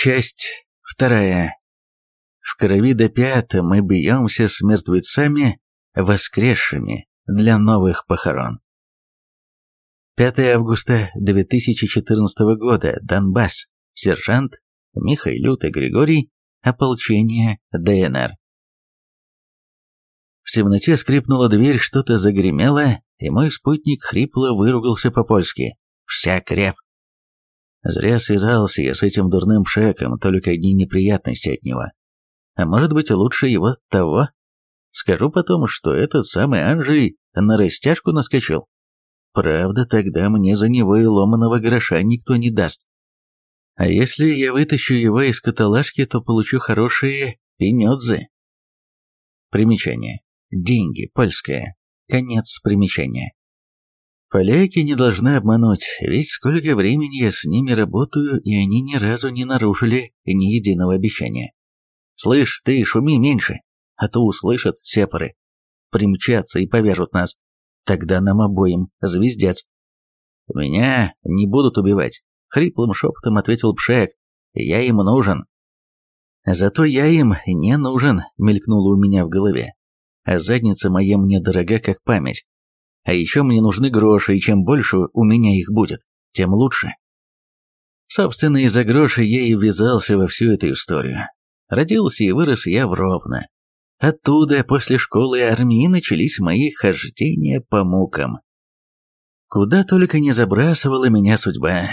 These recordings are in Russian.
Часть вторая. В крови до пята мы бьемся с мертвецами, воскресшими для новых похорон. 5 августа 2014 года. Донбасс. Сержант Михайлюта Григорий. Ополчение ДНР. В темноте скрипнула дверь, что-то загремело, и мой спутник хрипло выругался по-польски. «Вся крев!» Зря связался я с этим дурным шеком, только одни неприятности от него. А может быть, лучше его того? Скажу потом, что этот самый Анжей на растяжку наскочил. Правда, тогда мне за него и ломаного гроша никто не даст. А если я вытащу его из каталажки, то получу хорошие пенёдзы. Примечание. Деньги, польское. Конец примечания. Поляки не должны обмануть, ведь сколько времени я с ними работаю, и они ни разу не нарушили ни единого обещания. Слышь, ты шуми меньше, а то услышат сепары. Примчатся и повяжут нас. Тогда нам обоим звездец. Меня не будут убивать, хриплым шепотом ответил Пшек. Я им нужен. Зато я им не нужен, мелькнуло у меня в голове. А задница моя мне дорога как память. А еще мне нужны гроши, и чем больше у меня их будет, тем лучше. Собственно, из-за грошей я и ввязался во всю эту историю. Родился и вырос я в Ровно. Оттуда, после школы и армии, начались мои хождения по мукам. Куда только не забрасывала меня судьба.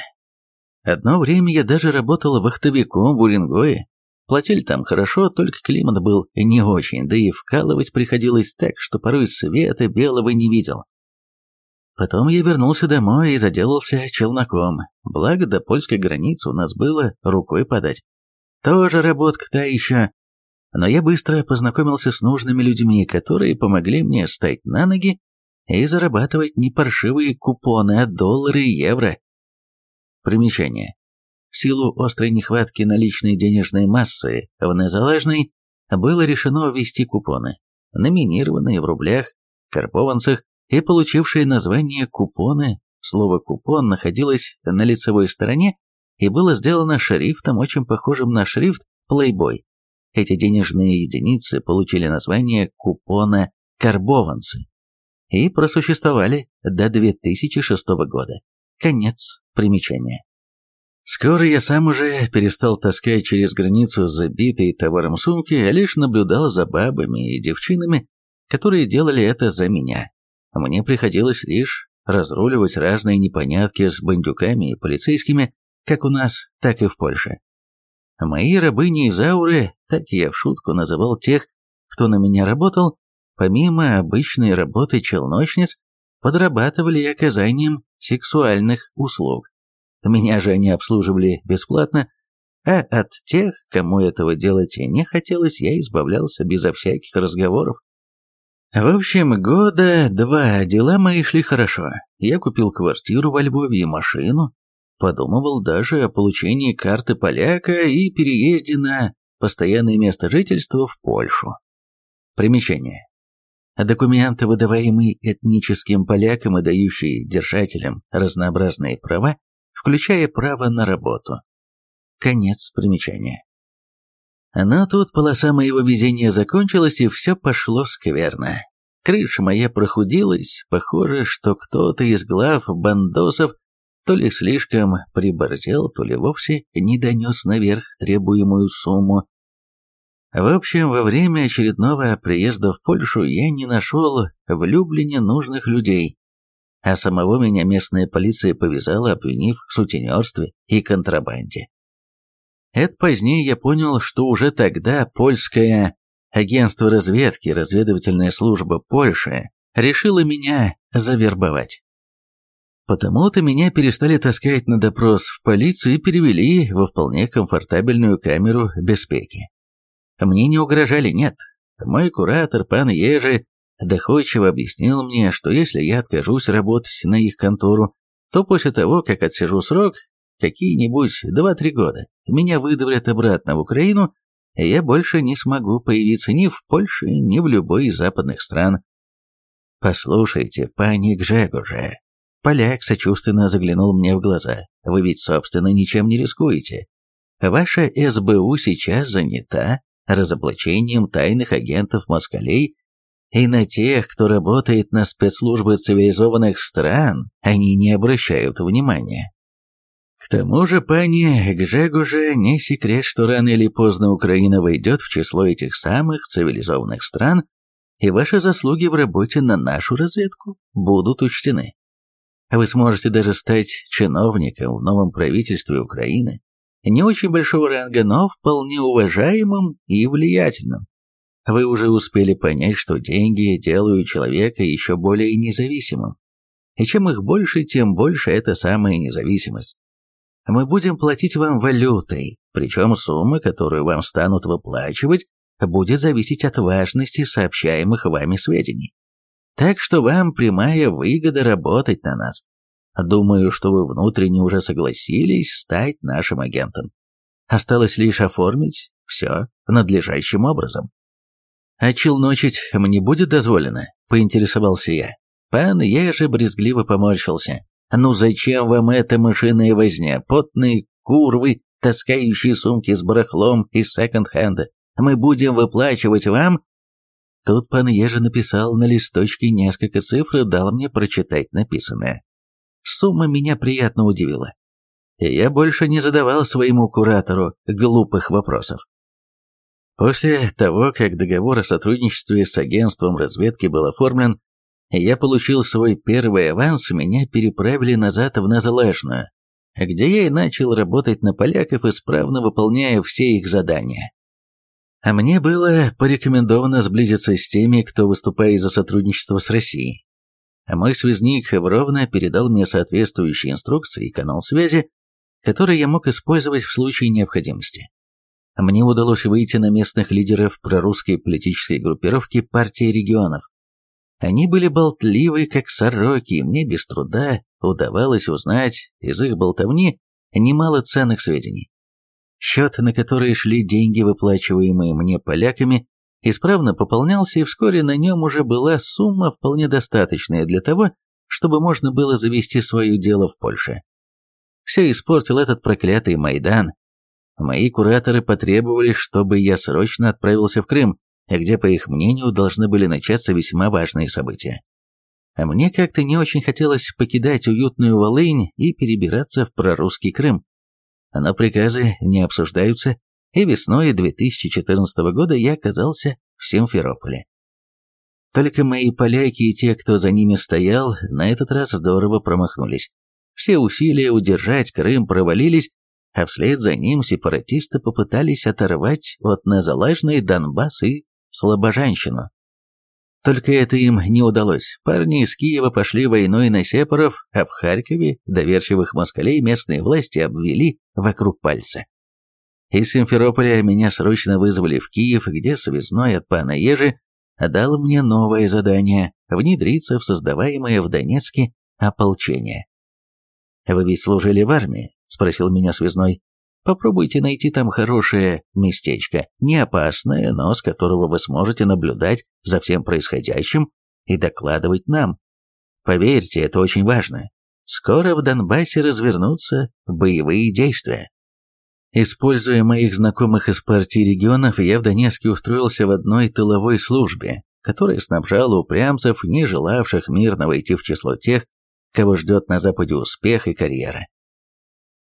Одно время я даже работал вахтовиком в Уренгое. Платили там хорошо, только климат был не очень, да и вкалывать приходилось так, что порой света белого не видел. Потом я вернулся домой и заделался челноком, благо до польской границы у нас было рукой подать. Тоже работка та еще. Но я быстро познакомился с нужными людьми, которые помогли мне встать на ноги и зарабатывать не паршивые купоны, а доллары и евро. Примечание. В силу острой нехватки наличной денежной массы в Незалежной было решено ввести купоны, номинированные в рублях, карбованцах и получившие название купоны. Слово «купон» находилось на лицевой стороне и было сделано шрифтом, очень похожим на шрифт Playboy. Эти денежные единицы получили название купона «карбованцы» и просуществовали до 2006 года. Конец примечания. Скоро я сам уже перестал таскать через границу забитые товаром сумки, а лишь наблюдал за бабами и девчинами, которые делали это за меня. Мне приходилось лишь разруливать разные непонятки с бандюками и полицейскими, как у нас, так и в Польше. Мои рабыни из ауры, так я в шутку называл тех, кто на меня работал, помимо обычной работы челночниц, подрабатывали оказанием сексуальных услуг. Меня же они обслуживали бесплатно, а от тех, кому этого делать не хотелось, я избавлялся безо всяких разговоров. В общем, года два дела мои шли хорошо. Я купил квартиру во Львове и машину. Подумывал даже о получении карты поляка и переезде на постоянное место жительства в Польшу. Примечание. Документы, выдаваемые этническим полякам и дающие держателям разнообразные права, включая право на работу. Конец примечания. Но тут полоса моего везения закончилась, и все пошло скверно. Крыша моя прохудилась, похоже, что кто-то из глав бандосов то ли слишком приборзел, то ли вовсе не донес наверх требуемую сумму. В общем, во время очередного приезда в Польшу я не нашел в Люблине нужных людей, а самого меня местная полиция повязала, обвинив в сутенерстве и контрабанде. Это позднее я понял, что уже тогда польское агентство разведки, разведывательная служба Польши, решило меня завербовать. Потому-то меня перестали таскать на допрос в полицию и перевели во вполне комфортабельную камеру беспеки. Мне не угрожали, нет. Мой куратор, пан Ежи, доходчиво объяснил мне, что если я откажусь работать на их контору, то после того, как отсижу срок, какие-нибудь 2-3 года, меня выдавят обратно в Украину, и я больше не смогу появиться ни в Польше, ни в любой из западных стран. «Послушайте, пани Гжегоже», поляк сочувственно заглянул мне в глаза, «вы ведь, собственно, ничем не рискуете. Ваша СБУ сейчас занята разоблачением тайных агентов москалей, и на тех, кто работает на спецслужбы цивилизованных стран, они не обращают внимания. К тому же, пани Гжегуже, не секрет, что рано или поздно Украина войдет в число этих самых цивилизованных стран, и ваши заслуги в работе на нашу разведку будут учтены. Вы сможете даже стать чиновником в новом правительстве Украины, не очень большого ранга, но вполне уважаемым и влиятельным. Вы уже успели понять, что деньги делают человека еще более независимым. И чем их больше, тем больше эта самая независимость. Мы будем платить вам валютой, причем сумма, которую вам станут выплачивать, будет зависеть от важности сообщаемых вами сведений. Так что вам прямая выгода работать на нас. Думаю, что вы внутренне уже согласились стать нашим агентом. Осталось лишь оформить все надлежащим образом. «А челночить мне будет дозволено?» – поинтересовался я. Пан Ежи брезгливо поморщился. «Ну зачем вам эта мышиная возня, потные курвы, таскающие сумки с барахлом из секонд-хенда? Мы будем выплачивать вам...» Тут пан Ежи написал на листочке несколько цифр и дал мне прочитать написанное. Сумма меня приятно удивила. И я больше не задавал своему куратору глупых вопросов. После того, как договор о сотрудничестве с агентством разведки был оформлен, я получил свой первый аванс, меня переправили назад в Назалежную, где я и начал работать на поляков, исправно выполняя все их задания. А мне было порекомендовано сблизиться с теми, кто выступает за сотрудничество с Россией. А мой связник Хевровна передал мне соответствующие инструкции и канал связи, который я мог использовать в случае необходимости мне удалось выйти на местных лидеров прорусской политической группировки партии регионов. Они были болтливы, как сороки, и мне без труда удавалось узнать из их болтовни немало ценных сведений. Счет, на который шли деньги, выплачиваемые мне поляками, исправно пополнялся, и вскоре на нем уже была сумма вполне достаточная для того, чтобы можно было завести свое дело в Польше. Все испортил этот проклятый Майдан, Мои кураторы потребовали, чтобы я срочно отправился в Крым, где, по их мнению, должны были начаться весьма важные события. А мне как-то не очень хотелось покидать уютную Волынь и перебираться в прорусский Крым. Но приказы не обсуждаются, и весной 2014 года я оказался в Симферополе. Только мои поляки и те, кто за ними стоял, на этот раз здорово промахнулись. Все усилия удержать Крым провалились, а вслед за ним сепаратисты попытались оторвать от Незалежной Донбасс и Слобожанщину. Только это им не удалось. Парни из Киева пошли войной на сепаров, а в Харькове доверчивых москалей местные власти обвели вокруг пальца. Из Симферополя меня срочно вызвали в Киев, где связной от пана Ежи дал мне новое задание – внедриться в создаваемое в Донецке ополчение. «Вы ведь служили в армии?» – спросил меня связной. «Попробуйте найти там хорошее местечко, не опасное, но с которого вы сможете наблюдать за всем происходящим и докладывать нам. Поверьте, это очень важно. Скоро в Донбассе развернутся боевые действия». Используя моих знакомых из партии регионов, я в Донецке устроился в одной тыловой службе, которая снабжала упрямцев, не желавших мирно войти в число тех, кого ждет на Западе успех и карьера.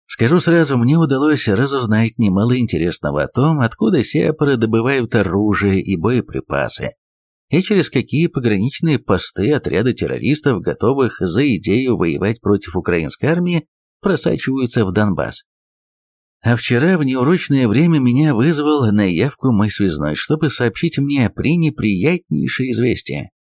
Скажу сразу, мне удалось разузнать немало интересного о том, откуда сепары добывают оружие и боеприпасы, и через какие пограничные посты отряды террористов, готовых за идею воевать против украинской армии, просачиваются в Донбасс. А вчера в неурочное время меня вызвал на явку мой связной, чтобы сообщить мне пренеприятнейшее известие.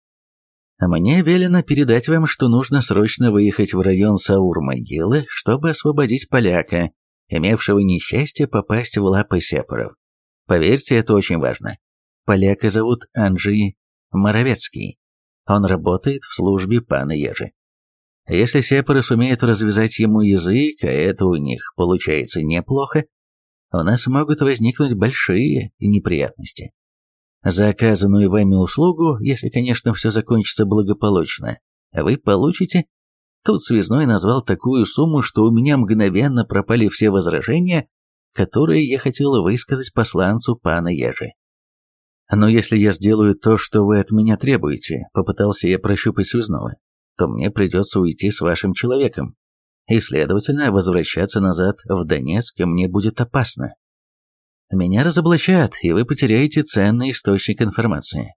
Мне велено передать вам, что нужно срочно выехать в район Саур-могилы, чтобы освободить поляка, имевшего несчастье попасть в лапы сепаров. Поверьте, это очень важно. Поляка зовут Анджи Моровецкий. Он работает в службе пана Ежи. Если сепары сумеют развязать ему язык, а это у них получается неплохо, у нас могут возникнуть большие неприятности. За оказанную вами услугу, если, конечно, все закончится благополучно, вы получите... Тут связной назвал такую сумму, что у меня мгновенно пропали все возражения, которые я хотел высказать посланцу пана Ежи. «Но если я сделаю то, что вы от меня требуете», — попытался я прощупать связного, «то мне придется уйти с вашим человеком, и, следовательно, возвращаться назад в Донецк мне будет опасно. Меня разоблачат, и вы потеряете ценный источник информации».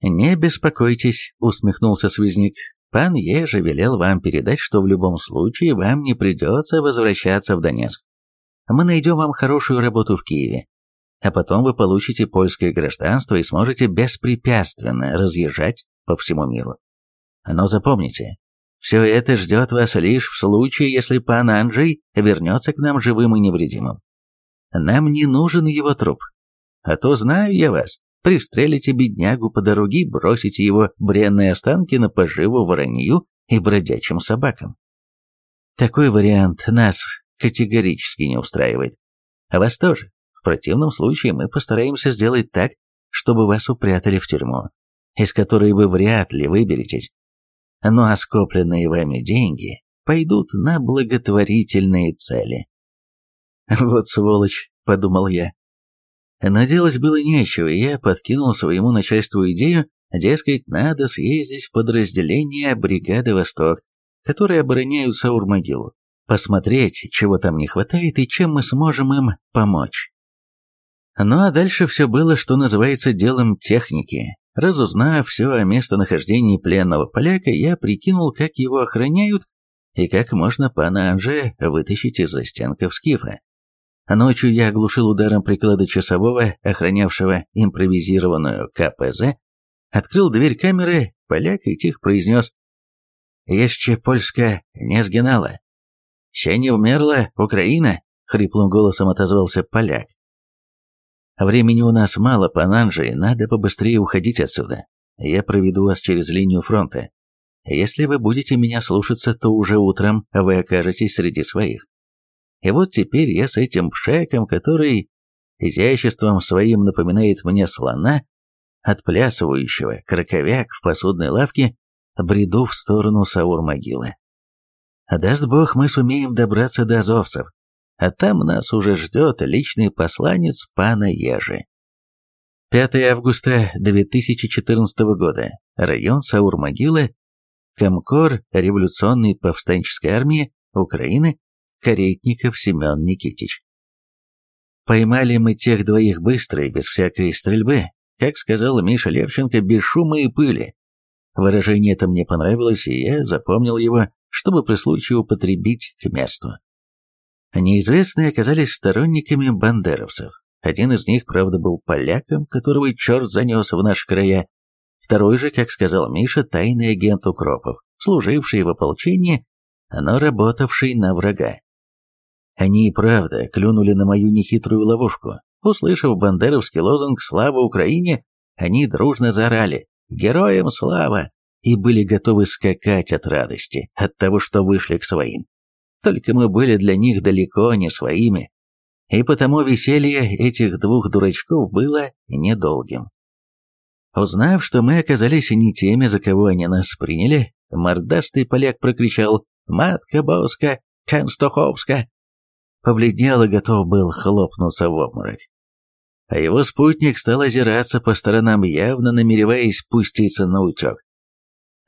«Не беспокойтесь», — усмехнулся связник, «пан Ежи велел вам передать, что в любом случае вам не придется возвращаться в Донецк. Мы найдем вам хорошую работу в Киеве, а потом вы получите польское гражданство и сможете беспрепятственно разъезжать по всему миру. Но запомните, все это ждет вас лишь в случае, если пан Анджей вернется к нам живым и невредимым. Нам не нужен его труп. А то знаю я вас, пристрелите беднягу по дороге, бросите его бренные останки на поживу воронью и бродячим собакам. Такой вариант нас категорически не устраивает. А вас тоже. В противном случае мы постараемся сделать так, чтобы вас упрятали в тюрьму, из которой вы вряд ли выберетесь. Ну а скопленные вами деньги пойдут на благотворительные цели. Вот сволочь, подумал я. Но делать было нечего, и я подкинул своему начальству идею, дескать, надо съездить в подразделение бригады «Восток», которые обороняют Саур-могилу, посмотреть, чего там не хватает и чем мы сможем им помочь. Ну а дальше все было, что называется, делом техники. Разузнав все о местонахождении пленного поляка, я прикинул, как его охраняют и как можно пана Анже вытащить из застенков скифа. Ночью я оглушил ударом приклада часового, охранявшего импровизированную КПЗ, открыл дверь камеры, поляк и тихо произнес «Еще польска не сгинала». «Ще не умерла Украина?» — хриплым голосом отозвался поляк. Времени у нас мало, Пананжи, надо побыстрее уходить отсюда. Я проведу вас через линию фронта. Если вы будете меня слушаться, то уже утром вы окажетесь среди своих. И вот теперь я с этим пшеком, который изяществом своим напоминает мне слона, отплясывающего краковяк в посудной лавке, бреду в сторону Саур-могилы. Даст Бог, мы сумеем добраться до азовцев, а там нас уже ждет личный посланец пана Ежи. 5 августа 2014 года. Район Саур-Могилы. Комкор революционной повстанческой армии Украины. Каретников Семен Никитич. Поймали мы тех двоих быстро и без всякой стрельбы, как сказал Миша Левченко, без шума и пыли. Выражение это мне понравилось, и я запомнил его, чтобы при случае употребить к месту. Неизвестные оказались сторонниками бандеровцев. Один из них, правда, был поляком, которого черт занес в наши края. Второй же, как сказал Миша, тайный агент Укропов, служивший в ополчении, но работавший на врага. Они и правда клюнули на мою нехитрую ловушку. Услышав бандеровский лозунг «Слава Украине!», они дружно заорали «Героям слава!» и были готовы скакать от радости, от того, что вышли к своим. Только мы были для них далеко не своими, и потому веселье этих двух дурачков было недолгим. Узнав, что мы оказались не теми, за кого они нас приняли, мордастый поляк прокричал «Матка Боска! Ченстоховска!» Побледнел и готов был хлопнуться в обморок. А его спутник стал озираться по сторонам, явно намереваясь пуститься на утек.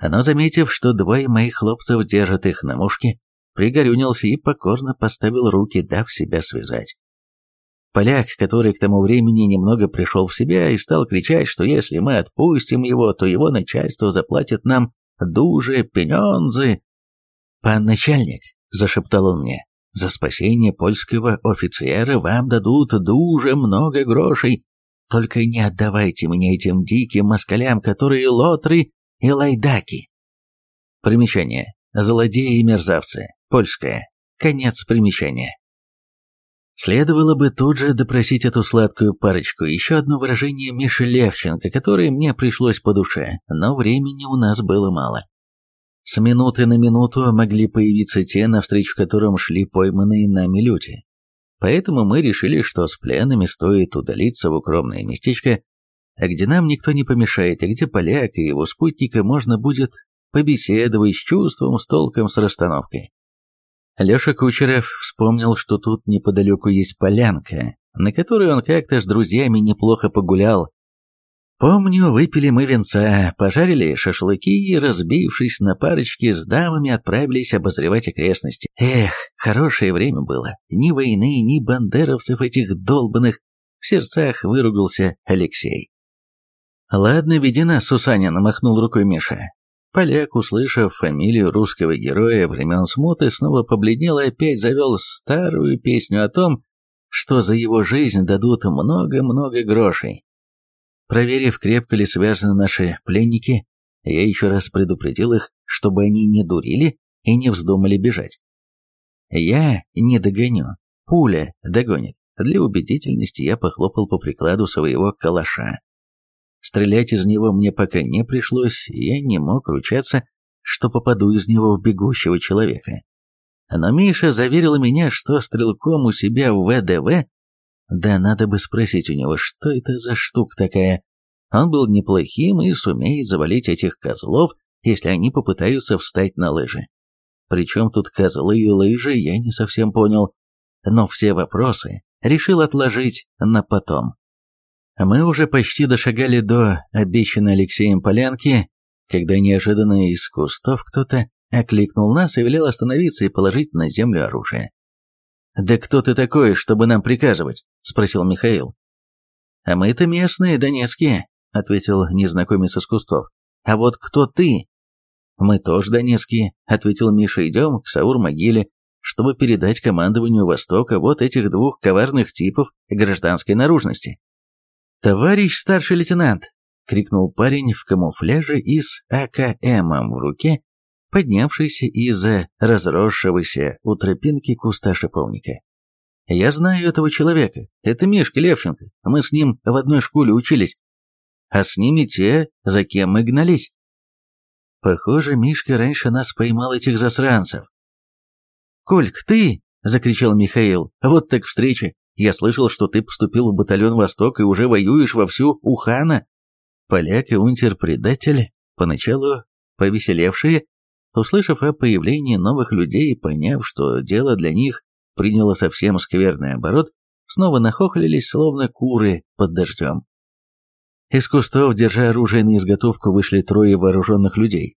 Но заметив, что двое моих хлопцев держат их на мушке, пригорюнился и покорно поставил руки, дав себя связать. Поляк, который к тому времени немного пришел в себя и стал кричать, что если мы отпустим его, то его начальство заплатит нам дуже пенензы. «Пан начальник», — зашептал он мне, — «за спасение польского офицера вам дадут дуже много грошей. Только не отдавайте меня этим диким москалям, которые лотры и лайдаки». Примечание. Злодеи и мерзавцы. Польская. Конец примечания. Следовало бы тут же допросить эту сладкую парочку. Еще одно выражение Миши Левченко, которое мне пришлось по душе, но времени у нас было мало. С минуты на минуту могли появиться те, навстречу которым шли пойманные нами люди. Поэтому мы решили, что с пленными стоит удалиться в укромное местечко, где нам никто не помешает, и где поляк и его спутника можно будет побеседовать с чувством, с толком, с расстановкой. Леша Кучеров вспомнил, что тут неподалеку есть полянка, на которой он как-то с друзьями неплохо погулял. Помню, выпили мы венца, пожарили шашлыки и, разбившись на парочки, с дамами отправились обозревать окрестности. Эх, хорошее время было. Ни войны, ни бандеровцев этих долбанных. В сердцах выругался Алексей. «Ладно, веди нас, Сусанин», — махнул рукой Миша. Поляк, услышав фамилию русского героя времен смуты, снова побледнел и опять завел старую песню о том, что за его жизнь дадут много-много грошей. Проверив, крепко ли связаны наши пленники, я еще раз предупредил их, чтобы они не дурили и не вздумали бежать. Я не догоню, пуля догонит. Для убедительности я похлопал по прикладу своего калаша. Стрелять из него мне пока не пришлось, я не мог ручаться, что попаду из него в бегущего человека. Но Миша заверила меня, что стрелком у себя в ВДВ, да надо бы спросить у него, что это за штука такая. Он был неплохим и сумеет завалить этих козлов, если они попытаются встать на лыжи. Причем тут козлы и лыжи, я не совсем понял, но все вопросы решил отложить на потом. Мы уже почти дошагали до обещанной Алексеем полянки, когда неожиданно из кустов кто-то окликнул нас и велел остановиться и положить на землю оружие. «Да кто ты такой, чтобы нам приказывать?» – спросил Михаил. «А мы-то местные, донецкие», – ответил незнакомец из кустов. «А вот кто ты?» «Мы тоже донецкие», – ответил Миша. «Идем к Саур-могиле, чтобы передать командованию Востока вот этих двух коварных типов гражданской наружности». «Товарищ старший лейтенант!» — крикнул парень в камуфляже и с АКМом в руке, поднявшийся из-за разросшегося у тропинки куста шиповника. «Я знаю этого человека. Это Мишка Левченко. Мы с ним в одной школе учились. А с ними те, за кем мы гнались». Похоже, Мишка раньше нас поймал этих засранцев. «Кольк, ты!» — закричал Михаил. «Вот так встреча! Я слышал, что ты поступил в батальон «Восток» и уже воюешь вовсю у хана. Поляк и унтер-предатель, поначалу повеселевшие, услышав о появлении новых людей и поняв, что дело для них приняло совсем скверный оборот, снова нахохлились, словно куры под дождем. Из кустов, держа оружие на изготовку, вышли трое вооруженных людей.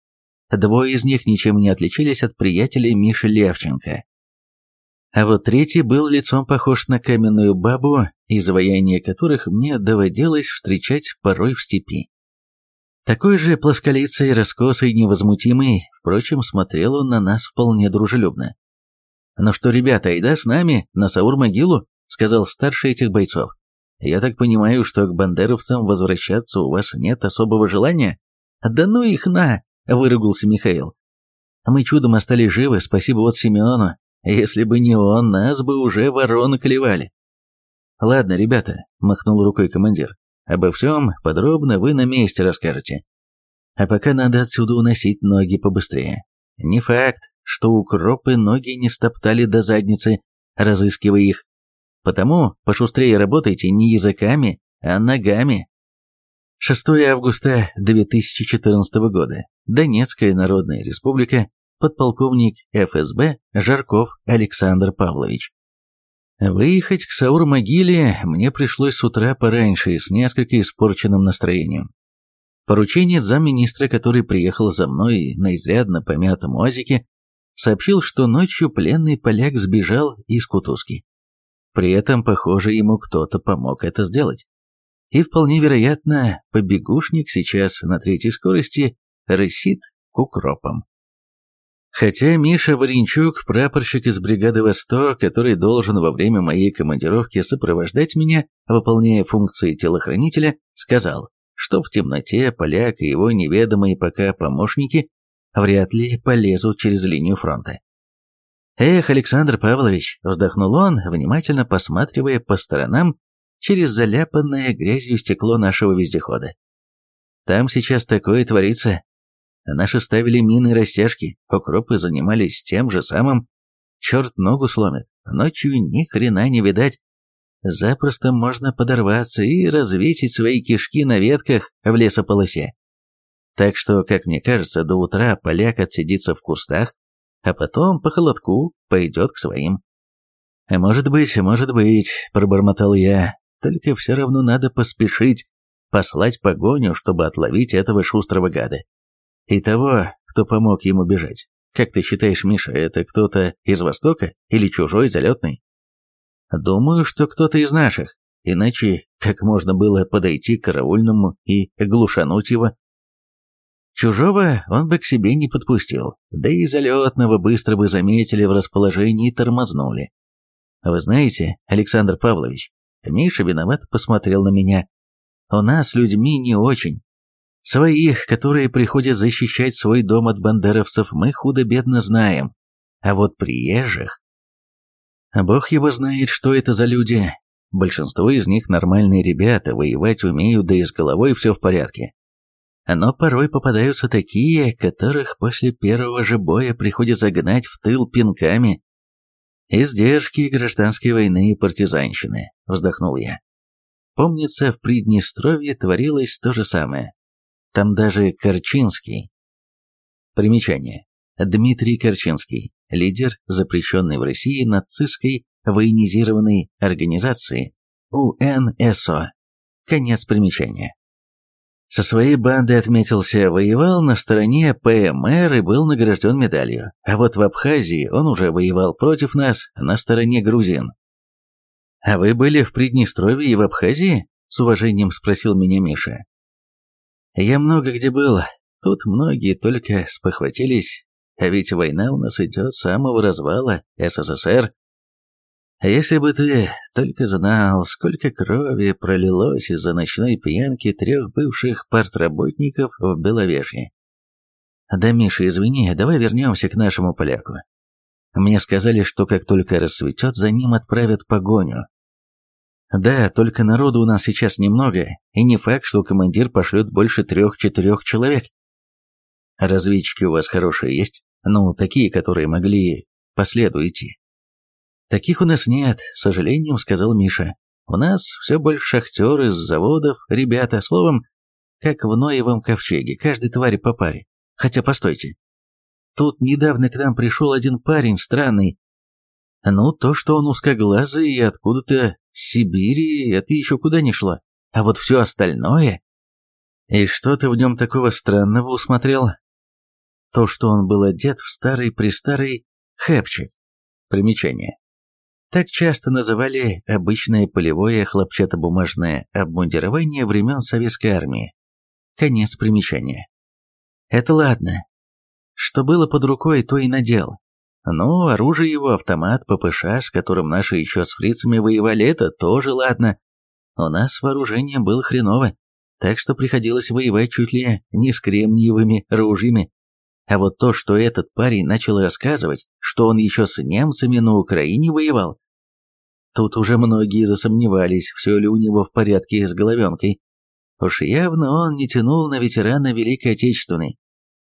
Двое из них ничем не отличились от приятелей Миши Левченко. А вот третий был лицом похож на каменную бабу, изваяние которых мне доводилось встречать порой в степи. Такой же плосколицый, раскосый, невозмутимый, впрочем, смотрел он на нас вполне дружелюбно. «Ну что, ребята, айда с нами на Саур-могилу», — сказал старший этих бойцов. «Я так понимаю, что к бандеровцам возвращаться у вас нет особого желания?» «Да ну их на!» — выругался Михаил. «Мы чудом остались живы, спасибо вот Семену, если бы не он, нас бы уже вороны клевали. Ладно, ребята, махнул рукой командир. Обо всем подробно вы на месте расскажете. А пока надо отсюда уносить ноги побыстрее. Не факт, что укропы ноги не стоптали до задницы, разыскивая их. Потому пошустрее работайте не языками, а ногами. 6 августа 2014 года. Донецкая Народная Республика, подполковник ФСБ Жарков Александр Павлович. Выехать к Саур-могиле мне пришлось с утра пораньше с несколько испорченным настроением. Поручение замминистра, который приехал за мной на изрядно помятом УАЗике, сообщил, что ночью пленный поляк сбежал из Кутузки. При этом, похоже, ему кто-то помог это сделать. И вполне вероятно, побегушник сейчас на третьей скорости рысит к укропам. Хотя Миша Варенчук, прапорщик из бригады «Восток», который должен во время моей командировки сопровождать меня, выполняя функции телохранителя, сказал, что в темноте поляк и его неведомые пока помощники вряд ли полезут через линию фронта. «Эх, Александр Павлович!» — вздохнул он, внимательно посматривая по сторонам через заляпанное грязью стекло нашего вездехода. «Там сейчас такое творится, Наши ставили мины и растяжки, укропы занимались тем же самым. Черт ногу сломит, ночью ни хрена не видать. Запросто можно подорваться и развесить свои кишки на ветках в лесополосе. Так что, как мне кажется, до утра поляк отсидится в кустах, а потом по холодку пойдет к своим. «Может быть, может быть», — пробормотал я, — «только все равно надо поспешить, послать погоню, чтобы отловить этого шустрого гада. И того, кто помог ему бежать. Как ты считаешь, Миша, это кто-то из Востока или чужой залетный? Думаю, что кто-то из наших, иначе как можно было подойти к караульному и глушануть его? Чужого он бы к себе не подпустил, да и залетного быстро бы заметили в расположении и тормознули. Вы знаете, Александр Павлович, Миша виноват посмотрел на меня. У нас людьми не очень. Своих, которые приходят защищать свой дом от бандеровцев, мы худо-бедно знаем. А вот приезжих... Бог его знает, что это за люди. Большинство из них нормальные ребята, воевать умеют, да и с головой все в порядке. Но порой попадаются такие, которых после первого же боя приходится загнать в тыл пинками. «Издержки гражданской войны и партизанщины», — вздохнул я. Помнится, в Приднестровье творилось то же самое. Там даже Корчинский. Примечание. Дмитрий Корчинский, лидер запрещенной в России нацистской военизированной организации УНСО. Конец примечания. Со своей бандой отметился, воевал на стороне ПМР и был награжден медалью. А вот в Абхазии он уже воевал против нас на стороне грузин. «А вы были в Приднестровье и в Абхазии?» — с уважением спросил меня Миша. Я много где был, тут многие только спохватились, а ведь война у нас идет с самого развала СССР. А если бы ты только знал, сколько крови пролилось из-за ночной пьянки трех бывших партработников в Беловежье. Да, Миша, извини, давай вернемся к нашему поляку. Мне сказали, что как только рассветет, за ним отправят погоню, да, только народу у нас сейчас немного, и не факт, что командир пошлет больше трех-четырех человек. Разведчики у вас хорошие есть? Ну, такие, которые могли по следу идти. Таких у нас нет, с сожалением сказал Миша. У нас все больше шахтеры с заводов, ребята, словом, как в Ноевом ковчеге, каждой твари по паре. Хотя, постойте. Тут недавно к нам пришел один парень странный. Ну, то, что он узкоглазый и откуда-то Сибири это еще куда ни шло, а вот все остальное... И что ты в нем такого странного усмотрел? То, что он был одет в старый-престарый хэпчик. Примечание. Так часто называли обычное полевое хлопчатобумажное обмундирование времен Советской Армии. Конец примечания. Это ладно. Что было под рукой, то и надел. Ну, оружие его, автомат, ППШ, с которым наши еще с фрицами воевали, это тоже ладно. У нас с вооружением было хреново, так что приходилось воевать чуть ли не с кремниевыми ружьями. А вот то, что этот парень начал рассказывать, что он еще с немцами на Украине воевал, тут уже многие засомневались, все ли у него в порядке с головенкой. Уж явно он не тянул на ветерана Великой Отечественной.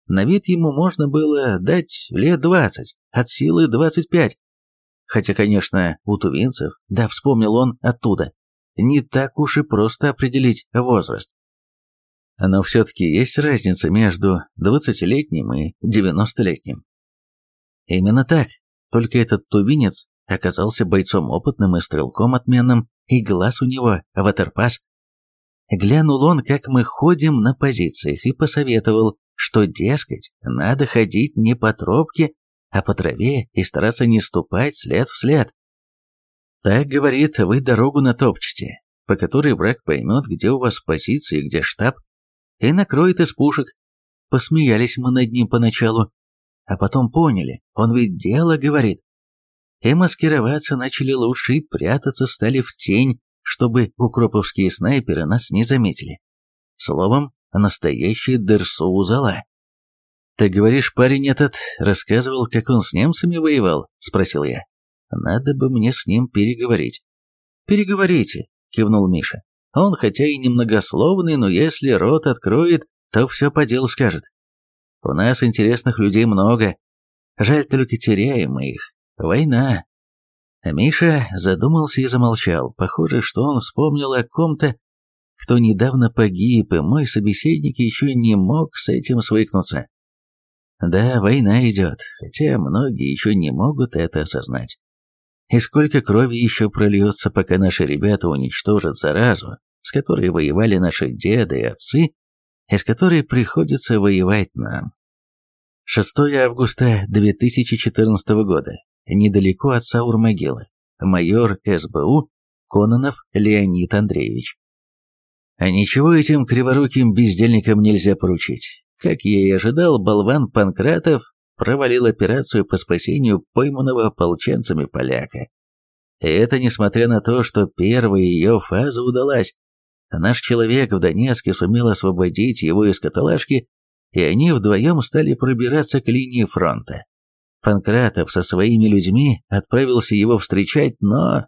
На вид ему можно было дать лет двадцать, от силы двадцать пять. Хотя, конечно, у тувинцев, да вспомнил он оттуда, не так уж и просто определить возраст. Но все-таки есть разница между двадцатилетним и девяностолетним. Именно так, только этот тувинец оказался бойцом опытным и стрелком отменным, и глаз у него ватерпас. Глянул он, как мы ходим на позициях, и посоветовал, что, дескать, надо ходить не по тропке, а по траве и стараться не ступать след в след. Так, говорит, вы дорогу натопчете, по которой враг поймет, где у вас позиции, где штаб, и накроет из пушек. Посмеялись мы над ним поначалу, а потом поняли, он ведь дело говорит. И маскироваться начали лучше, и прятаться стали в тень, чтобы укроповские снайперы нас не заметили. Словом, настоящий дырсу зала. «Ты говоришь, парень этот рассказывал, как он с немцами воевал?» – спросил я. «Надо бы мне с ним переговорить». «Переговорите», – кивнул Миша. «Он хотя и немногословный, но если рот откроет, то все по делу скажет. У нас интересных людей много. Жаль только теряем мы их. Война». Миша задумался и замолчал. Похоже, что он вспомнил о ком-то, кто недавно погиб, и мой собеседник еще не мог с этим свыкнуться. Да, война идет, хотя многие еще не могут это осознать. И сколько крови еще прольется, пока наши ребята уничтожат заразу, с которой воевали наши деды и отцы, и с которой приходится воевать нам. 6 августа 2014 года, недалеко от Саур-могилы, майор СБУ Кононов Леонид Андреевич. А ничего этим криворуким бездельникам нельзя поручить. Как я и ожидал, болван Панкратов провалил операцию по спасению пойманного ополченцами поляка. И это несмотря на то, что первая ее фаза удалась. Наш человек в Донецке сумел освободить его из каталажки, и они вдвоем стали пробираться к линии фронта. Панкратов со своими людьми отправился его встречать, но...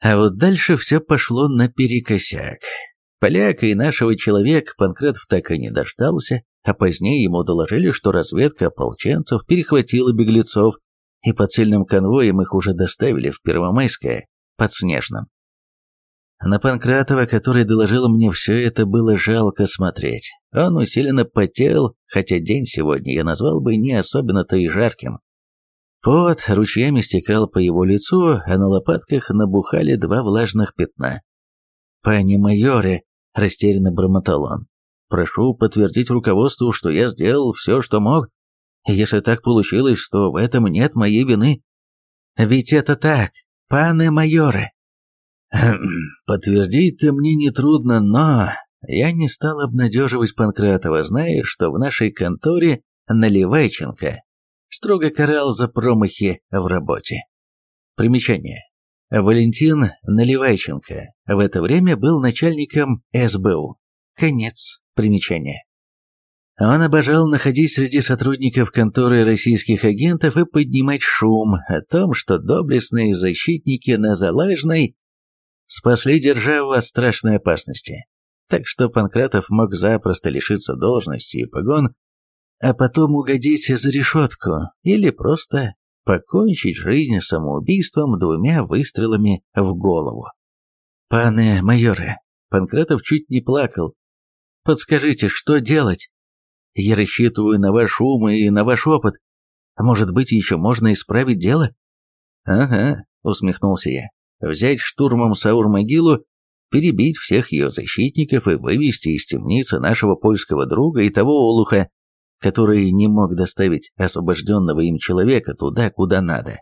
А вот дальше все пошло наперекосяк. Поляка и нашего человека Панкратов так и не дождался, а позднее ему доложили, что разведка ополченцев перехватила беглецов, и по цельным конвоям их уже доставили в Первомайское, под Снежным. На Панкратова, который доложил мне все это, было жалко смотреть. Он усиленно потел, хотя день сегодня я назвал бы не особенно-то и жарким. Пот ручьями стекал по его лицу, а на лопатках набухали два влажных пятна. «Пани майоре», — растерянно бормотал он, — «прошу подтвердить руководству, что я сделал все, что мог. Если так получилось, то в этом нет моей вины. Ведь это так, пане майоре». «Подтвердить-то мне нетрудно, но...» Я не стал обнадеживать Панкратова, зная, что в нашей конторе Наливайченко строго карал за промахи в работе. Примечание. Валентин Наливайченко в это время был начальником СБУ. Конец примечания. Он обожал находить среди сотрудников конторы российских агентов и поднимать шум о том, что доблестные защитники на Залажной спасли державу от страшной опасности. Так что Панкратов мог запросто лишиться должности и погон, а потом угодить за решетку или просто покончить жизнь самоубийством двумя выстрелами в голову. «Пане майоры, Панкратов чуть не плакал. Подскажите, что делать? Я рассчитываю на ваш ум и на ваш опыт. Может быть, еще можно исправить дело?» «Ага», — усмехнулся я. «Взять штурмом Саур-могилу, перебить всех ее защитников и вывести из темницы нашего польского друга и того олуха, который не мог доставить освобожденного им человека туда, куда надо.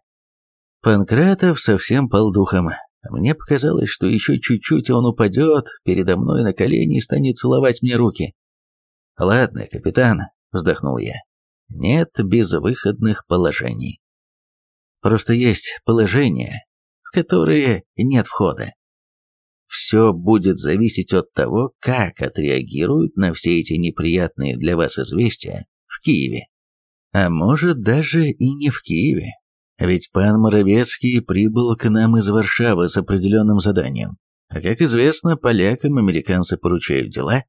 Панкратов совсем пал духом. Мне показалось, что еще чуть-чуть он упадет передо мной на колени и станет целовать мне руки. «Ладно, капитан», — вздохнул я, — «нет безвыходных положений. Просто есть положения, в которые нет входа. Все будет зависеть от того, как отреагируют на все эти неприятные для вас известия в Киеве. А может, даже и не в Киеве. Ведь пан Моровецкий прибыл к нам из Варшавы с определенным заданием. А как известно, полякам американцы поручают дела,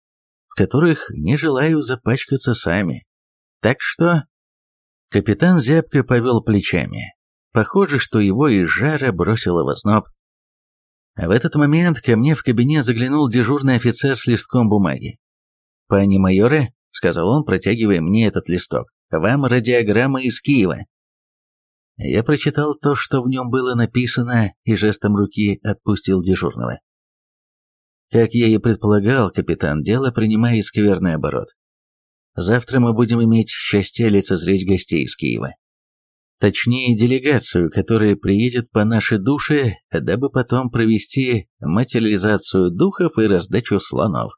в которых не желаю запачкаться сами. Так что... Капитан зябко повел плечами. Похоже, что его из жара бросило в озноб. А в этот момент ко мне в кабинет заглянул дежурный офицер с листком бумаги. «Пани майоре», — сказал он, протягивая мне этот листок, — «вам радиограмма из Киева». Я прочитал то, что в нем было написано, и жестом руки отпустил дежурного. Как я и предполагал, капитан, дело принимает скверный оборот. Завтра мы будем иметь счастье лицезреть гостей из Киева. Точнее, делегацию, которая приедет по нашей душе, дабы потом провести материализацию духов и раздачу слонов.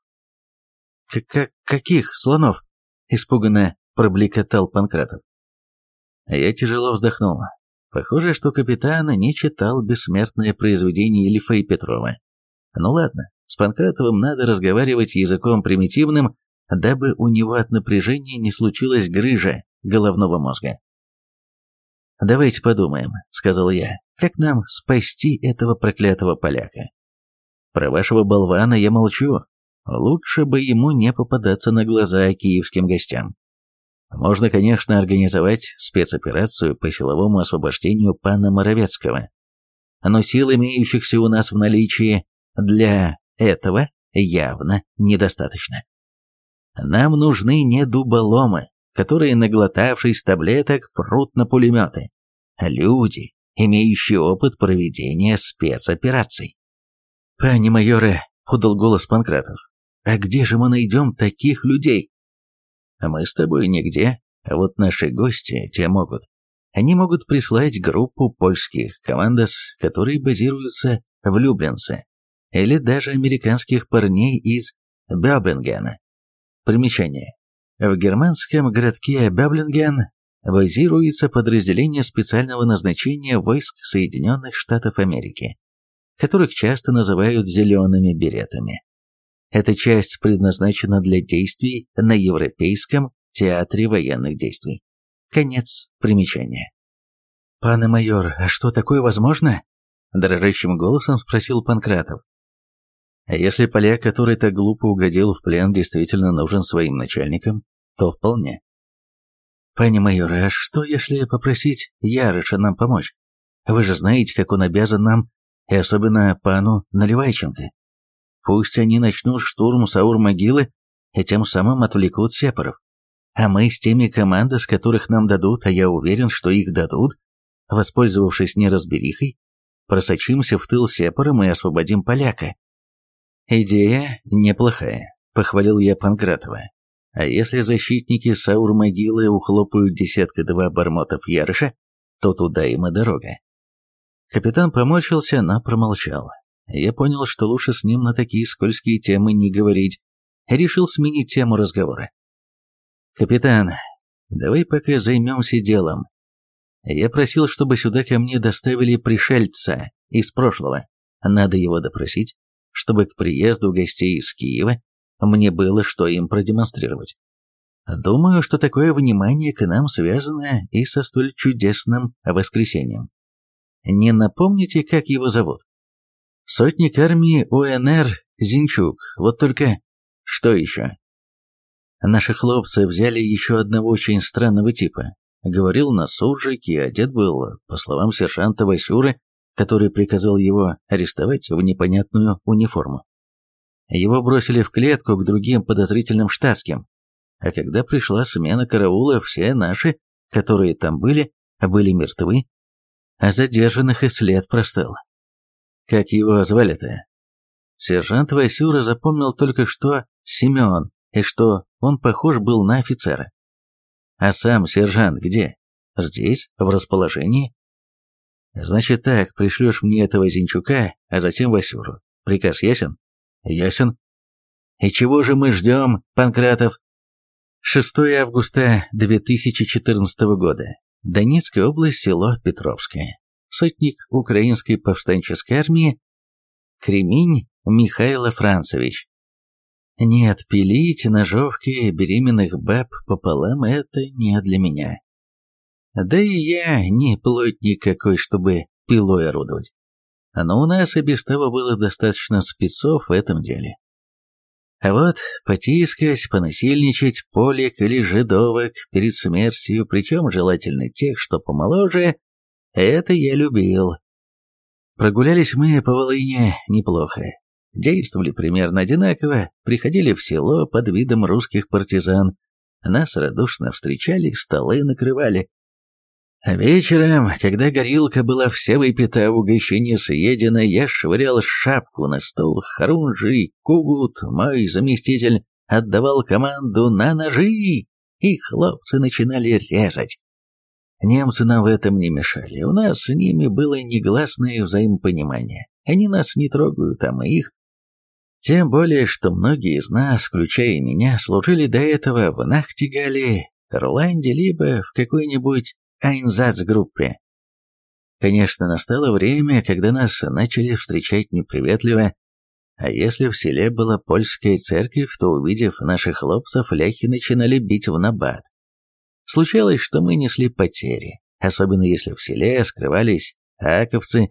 «К «Каких слонов?» – испуганно пробликотал Панкратов. Я тяжело вздохнул. Похоже, что капитан не читал бессмертное произведение Ильфа и Петрова. Ну ладно, с Панкратовым надо разговаривать языком примитивным, дабы у него от напряжения не случилась грыжа головного мозга. «Давайте подумаем», — сказал я, — «как нам спасти этого проклятого поляка?» «Про вашего болвана я молчу. Лучше бы ему не попадаться на глаза киевским гостям. Можно, конечно, организовать спецоперацию по силовому освобождению пана Моровецкого. Но сил, имеющихся у нас в наличии, для этого явно недостаточно. Нам нужны не дуболомы, которые, наглотавшись таблеток, прут на пулеметы. Люди, имеющие опыт проведения спецопераций. «Пани майоре», — подал голос Панкратов, — «а где же мы найдем таких людей?» «Мы с тобой нигде, а вот наши гости те могут. Они могут прислать группу польских командос, которые базируются в Люблинце, или даже американских парней из Бёблингена. Примечание. В германском городке Бёблинген базируется подразделение специального назначения войск Соединенных Штатов Америки, которых часто называют «зелеными беретами». Эта часть предназначена для действий на Европейском театре военных действий. Конец примечания. «Пане майор, а что, такое возможно?» Дрожащим голосом спросил Панкратов. А если поляк, который так глупо угодил в плен, действительно нужен своим начальникам, то вполне. Пане майор, а что если попросить Ярыша нам помочь? Вы же знаете, как он обязан нам, и особенно пану Наливайченко. Пусть они начнут штурм Саур-могилы и тем самым отвлекут сепаров. А мы с теми команды, с которых нам дадут, а я уверен, что их дадут, воспользовавшись неразберихой, просочимся в тыл сепарам и освободим поляка. Идея неплохая, похвалил я Панкратова. А если защитники Саур-могилы ухлопают десятка-два бармотов Ярыша, то туда им и дорога. Капитан поморщился, но промолчал. Я понял, что лучше с ним на такие скользкие темы не говорить. Решил сменить тему разговора. «Капитан, давай пока займемся делом. Я просил, чтобы сюда ко мне доставили пришельца из прошлого. Надо его допросить, чтобы к приезду гостей из Киева мне было что им продемонстрировать. Думаю, что такое внимание к нам связано и со столь чудесным воскресением. Не напомните, как его зовут? Сотник армии УНР Зинчук. Вот только... Что еще? Наши хлопцы взяли еще одного очень странного типа. Говорил на суржике, одет был, по словам сержанта Васюры, который приказал его арестовать в непонятную униформу. Его бросили в клетку к другим подозрительным штатским. А когда пришла смена караула, все наши, которые там были, были мертвы, а задержанных и след простыл. Как его звали-то? Сержант Васюра запомнил только что Семен, и что он похож был на офицера. А сам сержант где? Здесь, в расположении? Значит так, пришлешь мне этого Зинчука, а затем Васюру. Приказ ясен? Ясен. И чего же мы ждем, Панкратов? 6 августа 2014 года. Донецкая область, село Петровское. Сотник Украинской повстанческой армии Кремень Михаил Францевич. Нет, пилить ножовки беременных баб пополам – это не для меня. Да и я не плотник какой, чтобы пилой орудовать. Но у нас и без того было достаточно спецов в этом деле. А вот потискать, понасильничать полик или жидовок перед смертью, причем желательно тех, что помоложе, это я любил. Прогулялись мы по Волыне неплохо. Действовали примерно одинаково, приходили в село под видом русских партизан, нас радушно встречали, столы накрывали, вечером, когда горилка была вся выпита, а угощение съедено, я швырял шапку на стол. Харунжи, Кугут, мой заместитель, отдавал команду на ножи, и хлопцы начинали резать. Немцы нам в этом не мешали, у нас с ними было негласное взаимопонимание. Они нас не трогают, а мы их. Тем более, что многие из нас, включая меня, служили до этого в Нахтигале, Ирланде, либо в какой-нибудь Айнзац-группе. Конечно, настало время, когда нас начали встречать неприветливо, а если в селе была польская церковь, то, увидев наших хлопцев, ляхи начинали бить в набат. Случалось, что мы несли потери, особенно если в селе скрывались аковцы,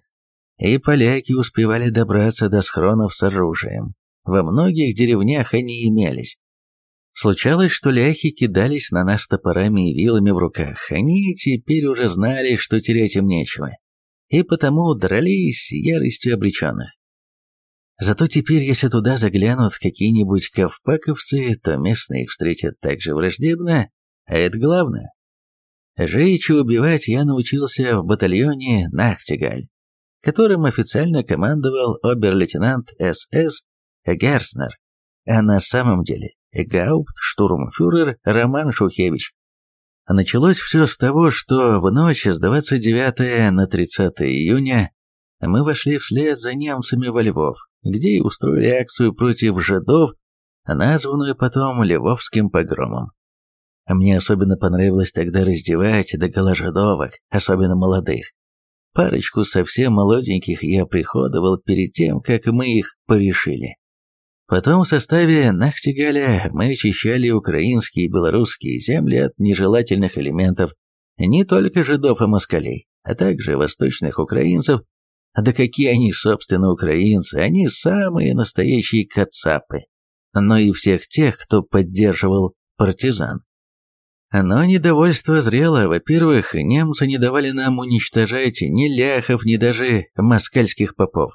и поляки успевали добраться до схронов с оружием. Во многих деревнях они имелись. Случалось, что ляхи кидались на нас топорами и вилами в руках. Они теперь уже знали, что терять им нечего, и потому дрались яростью обреченных. Зато теперь, если туда заглянут какие-нибудь ковпаковцы, то местные их встретят так же враждебно, а это главное. Жечь и убивать я научился в батальоне «Нахтигаль», которым официально командовал обер-лейтенант СС Герснер, а на самом деле гауптштурмфюрер Роман Шухевич. Началось все с того, что в ночь с 29 на 30 июня мы вошли вслед за немцами во Львов, где и устроили акцию против жидов, названную потом Львовским погромом. Мне особенно понравилось тогда раздевать до гола жидовок, особенно молодых. Парочку совсем молоденьких я приходовал перед тем, как мы их порешили. Потом в составе Нахтигаля мы очищали украинские и белорусские земли от нежелательных элементов не только жидов и москалей, а также восточных украинцев. Да какие они, собственно, украинцы, они самые настоящие кацапы, но и всех тех, кто поддерживал партизан. Но недовольство зрело. Во-первых, немцы не давали нам уничтожать ни ляхов, ни даже москальских попов.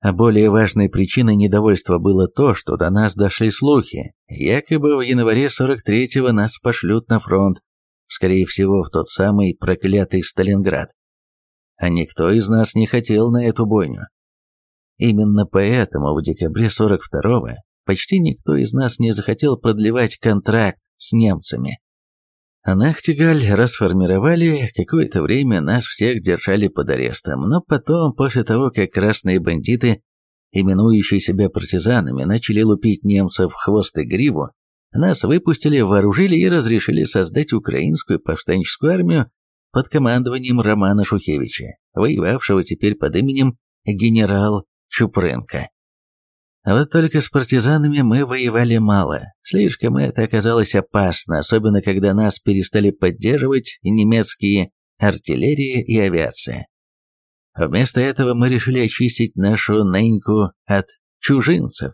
А более важной причиной недовольства было то, что до нас дошли слухи, якобы в январе 43-го нас пошлют на фронт, скорее всего, в тот самый проклятый Сталинград. А никто из нас не хотел на эту бойню. Именно поэтому в декабре 42-го почти никто из нас не захотел продлевать контракт с немцами. Нахтигаль расформировали, какое-то время нас всех держали под арестом, но потом, после того, как красные бандиты, именующие себя партизанами, начали лупить немцев в хвост и гриву, нас выпустили, вооружили и разрешили создать украинскую повстанческую армию под командованием Романа Шухевича, воевавшего теперь под именем генерал Чупренко. Вот только с партизанами мы воевали мало. Слишком это оказалось опасно, особенно когда нас перестали поддерживать немецкие артиллерия и авиация. Вместо этого мы решили очистить нашу Неньку от чужинцев.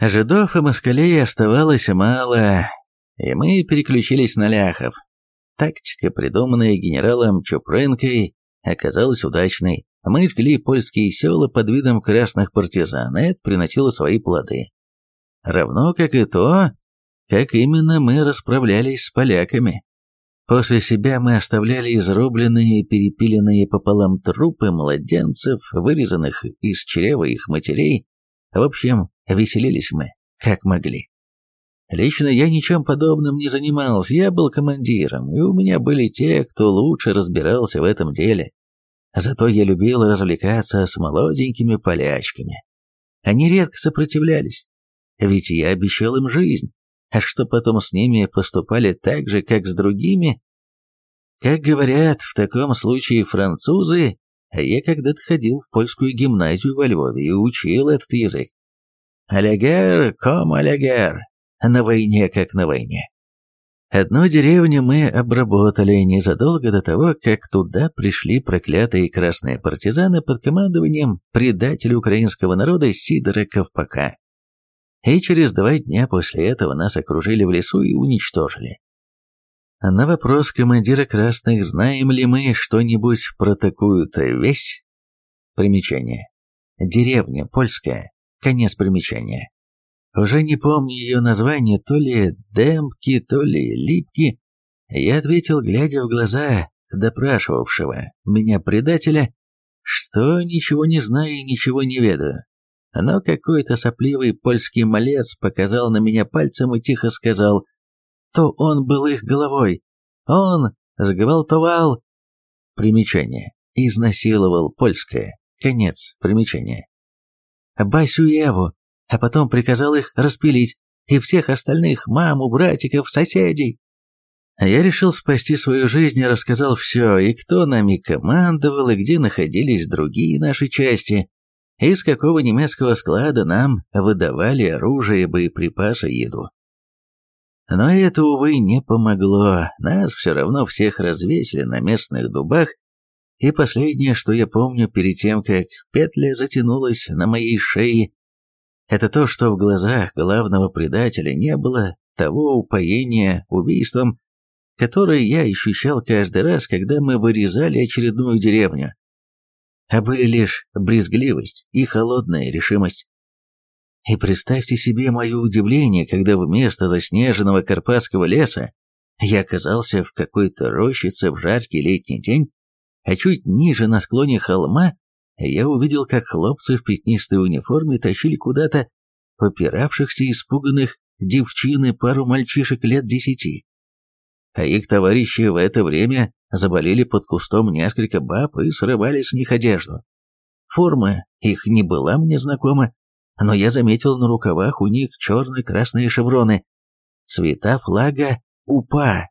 Жидов и москалей оставалось мало, и мы переключились на ляхов. Тактика, придуманная генералом Чупренкой, оказалась удачной. Мы жгли польские села под видом красных партизан, и это приносило свои плоды. Равно как и то, как именно мы расправлялись с поляками. После себя мы оставляли изрубленные и перепиленные пополам трупы младенцев, вырезанных из чрева их матерей. В общем, веселились мы, как могли. Лично я ничем подобным не занимался, я был командиром, и у меня были те, кто лучше разбирался в этом деле. Зато я любил развлекаться с молоденькими полячками. Они редко сопротивлялись, ведь я обещал им жизнь. А что потом с ними поступали так же, как с другими? Как говорят в таком случае французы, а я когда-то ходил в польскую гимназию во Львове и учил этот язык. «Алягер, ком алягер», на войне как на войне. Одну деревню мы обработали незадолго до того, как туда пришли проклятые красные партизаны под командованием предателя украинского народа Сидора Ковпака. И через два дня после этого нас окружили в лесу и уничтожили. На вопрос командира красных, знаем ли мы что-нибудь про такую-то весь? Примечание. Деревня польская. Конец примечания. Уже не помню ее название, то ли Демпки, то ли Липки. Я ответил, глядя в глаза допрашивавшего меня предателя, что ничего не знаю и ничего не ведаю. Но какой-то сопливый польский малец показал на меня пальцем и тихо сказал, то он был их головой. Он сгвалтовал... Примечание. Изнасиловал польское. Конец примечания. Басю Еву, а потом приказал их распилить, и всех остальных, маму, братиков, соседей. Я решил спасти свою жизнь и рассказал все, и кто нами командовал, и где находились другие наши части, из какого немецкого склада нам выдавали оружие, боеприпасы, еду. Но это, увы, не помогло, нас все равно всех развесили на местных дубах, и последнее, что я помню перед тем, как петля затянулась на моей шее, это то, что в глазах главного предателя не было того упоения убийством, которое я ощущал каждый раз, когда мы вырезали очередную деревню. А были лишь брезгливость и холодная решимость. И представьте себе мое удивление, когда вместо заснеженного Карпатского леса Я оказался в какой-то рощице в жаркий летний день, а чуть ниже на склоне холма я увидел, как хлопцы в пятнистой униформе тащили куда-то попиравшихся испуганных девчин и пару мальчишек лет десяти. А их товарищи в это время заболели под кустом несколько баб и срывали с них одежду. Форма их не была мне знакома, но я заметил на рукавах у них черно-красные шевроны, цвета флага УПА.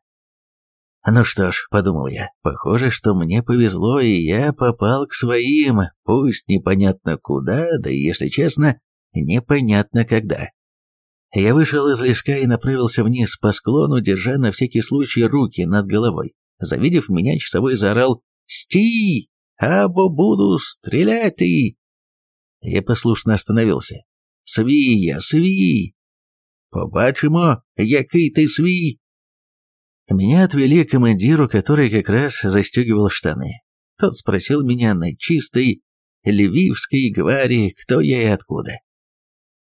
Ну что ж, подумал я, похоже, что мне повезло, и я попал к своим, пусть непонятно куда, да и, если честно, непонятно когда. Я вышел из леска и направился вниз по склону, держа на всякий случай руки над головой. Завидев меня, часовой заорал «Сти! Або буду стрелять ты!» Я послушно остановился. «Свій свій!» «Побачимо, який ты свій!» Меня отвели к командиру, который как раз застегивал штаны. Тот спросил меня на чистой львивской гвари, кто я и откуда.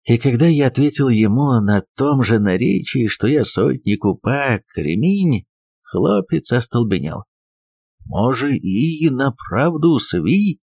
И когда я ответил ему на том же наречии, что я сотник упа, кремень, хлопец остолбенел. «Може, и на правду свій?»